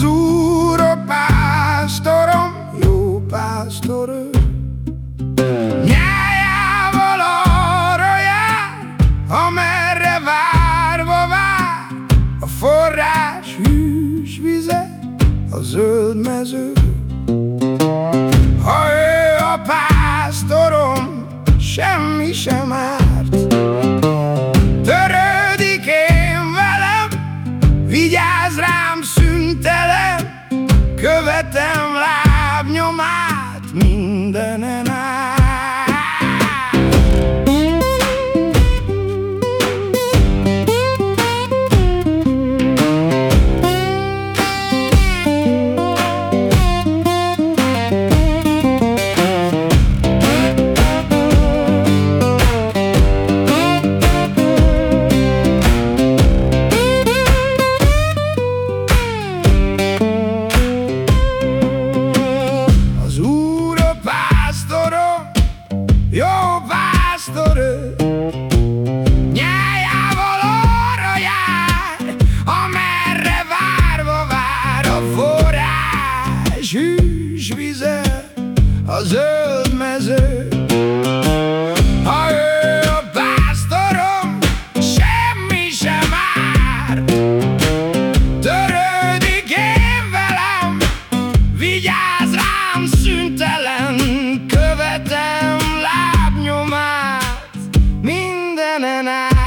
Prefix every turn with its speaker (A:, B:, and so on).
A: az Úr a pásztorom, jó pásztor ő. Nyájával arra jár, amerre várva vár, a forrás hűs vize, a zöld mező. Ha ő a pásztorom, semmi sem követem lábnyomát mindenen át. a zöld mező Ha ő a pásztorom, semmi sem ár Törődik én velem, vigyáz rám szüntelen Követem lábnyomát mindenen át.